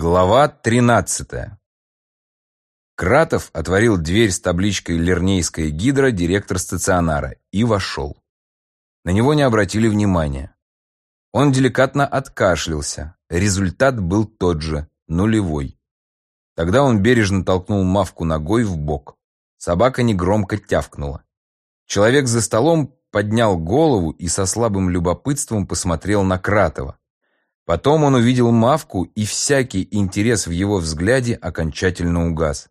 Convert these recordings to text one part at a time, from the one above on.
Глава 13. Кратов отворил дверь с табличкой «Лернейская гидра», директор стационара, и вошел. На него не обратили внимания. Он деликатно откашлялся. Результат был тот же, нулевой. Тогда он бережно толкнул Мавку ногой в бок. Собака негромко тявкнула. Человек за столом поднял голову и со слабым любопытством посмотрел на Кратова. Потом он увидел Мавку, и всякий интерес в его взгляде окончательно угас.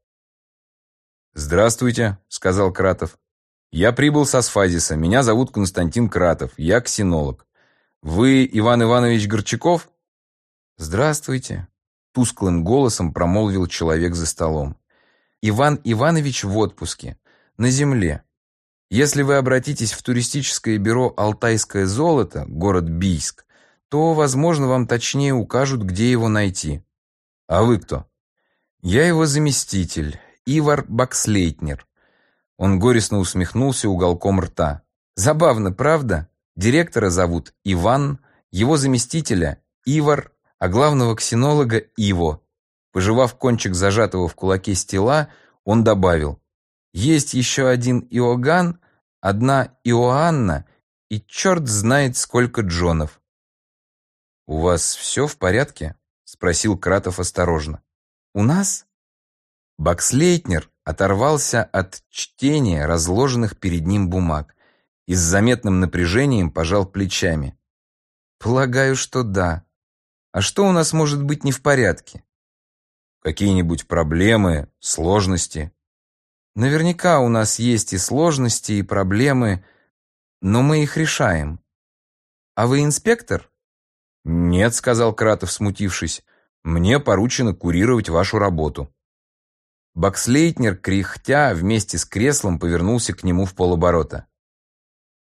«Здравствуйте», — сказал Кратов. «Я прибыл с Асфазиса. Меня зовут Константин Кратов. Я ксенолог. Вы Иван Иванович Горчаков?» «Здравствуйте», — тусклым голосом промолвил человек за столом. «Иван Иванович в отпуске. На земле. Если вы обратитесь в туристическое бюро «Алтайское золото», город Бийск, то, возможно, вам точнее укажут, где его найти. А вы кто? Я его заместитель, Ивар Бакслейтнер. Он горестно усмехнулся уголком рта. Забавно, правда? Директора зовут Иван, его заместителя Ивар, а главного ксенолога Иво. Пожевав кончик зажатого в кулаке стела, он добавил. Есть еще один Иоганн, одна Иоанна и черт знает сколько Джонов. «У вас все в порядке?» — спросил Кратов осторожно. «У нас?» Бакслейтнер оторвался от чтения разложенных перед ним бумаг и с заметным напряжением пожал плечами. «Полагаю, что да. А что у нас может быть не в порядке?» «Какие-нибудь проблемы, сложности?» «Наверняка у нас есть и сложности, и проблемы, но мы их решаем. А вы инспектор?» «Нет», — сказал Кратов, смутившись, — «мне поручено курировать вашу работу». Бакслейтнер, кряхтя, вместе с креслом повернулся к нему в полоборота.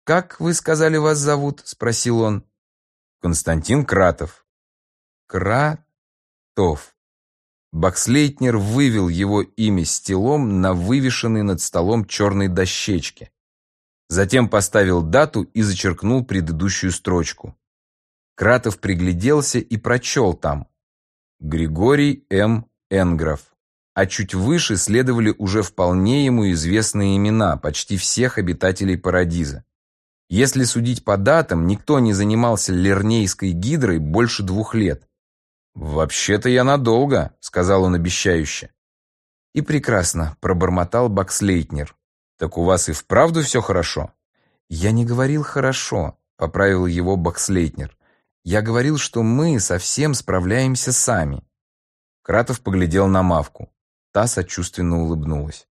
«Как, вы сказали, вас зовут?» — спросил он. «Константин Кратов». «Кратов». Бакслейтнер вывел его имя стилом на вывешенной над столом черной дощечке. Затем поставил дату и зачеркнул предыдущую строчку. Кратов пригляделся и прочел там «Григорий М. Энгров». А чуть выше следовали уже вполне ему известные имена почти всех обитателей Парадиза. Если судить по датам, никто не занимался лернейской гидрой больше двух лет. «Вообще-то я надолго», — сказал он обещающе. «И прекрасно», — пробормотал Бакслейтнер. «Так у вас и вправду все хорошо?» «Я не говорил «хорошо», — поправил его Бакслейтнер. Я говорил, что мы совсем справляемся сами. Кратов поглядел на Мавку. Та сочувственно улыбнулась.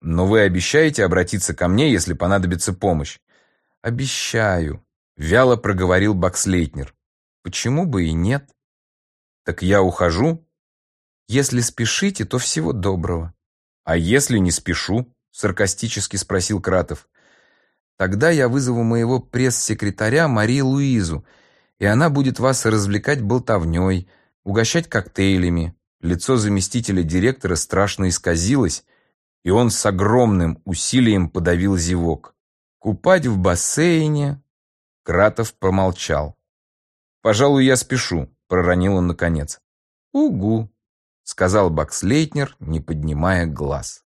«Но вы обещаете обратиться ко мне, если понадобится помощь?» «Обещаю», — вяло проговорил Бакслейтнер. «Почему бы и нет?» «Так я ухожу?» «Если спешите, то всего доброго». «А если не спешу?» — саркастически спросил Кратов. «Тогда я вызову моего пресс-секретаря Марию Луизу, и она будет вас развлекать болтовней, угощать коктейлями. Лицо заместителя директора страшно исказилось, и он с огромным усилием подавил зевок. Купать в бассейне. Кратов промолчал. «Пожалуй, я спешу», — проронил он наконец. «Угу», — сказал Бакслейтнер, не поднимая глаз.